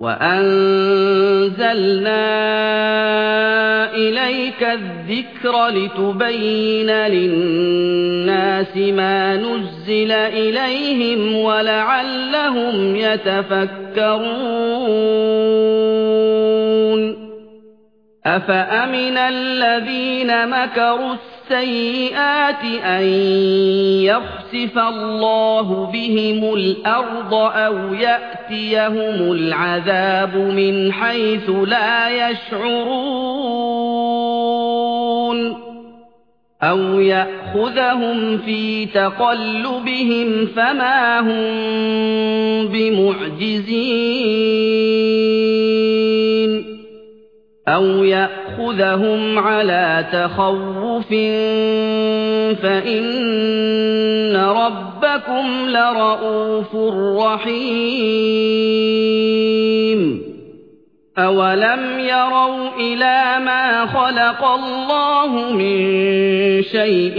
وأنزلنا إليك الذكر لتبين للناس ما نزل إليهم ولعلهم يتفكرون. أفأمن الذين مكروا السيئات أن يخسف الله بهم الأرض أو يأتيهم العذاب من حيث لا يشعرون أو يأخذهم في تقلبهم فما هم بمعجزين أو يأخذهم على تخوف فإن ربكم لرؤوف رحيم أولم يروا إلى ما خلق الله من شيء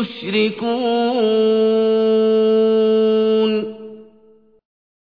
يشركون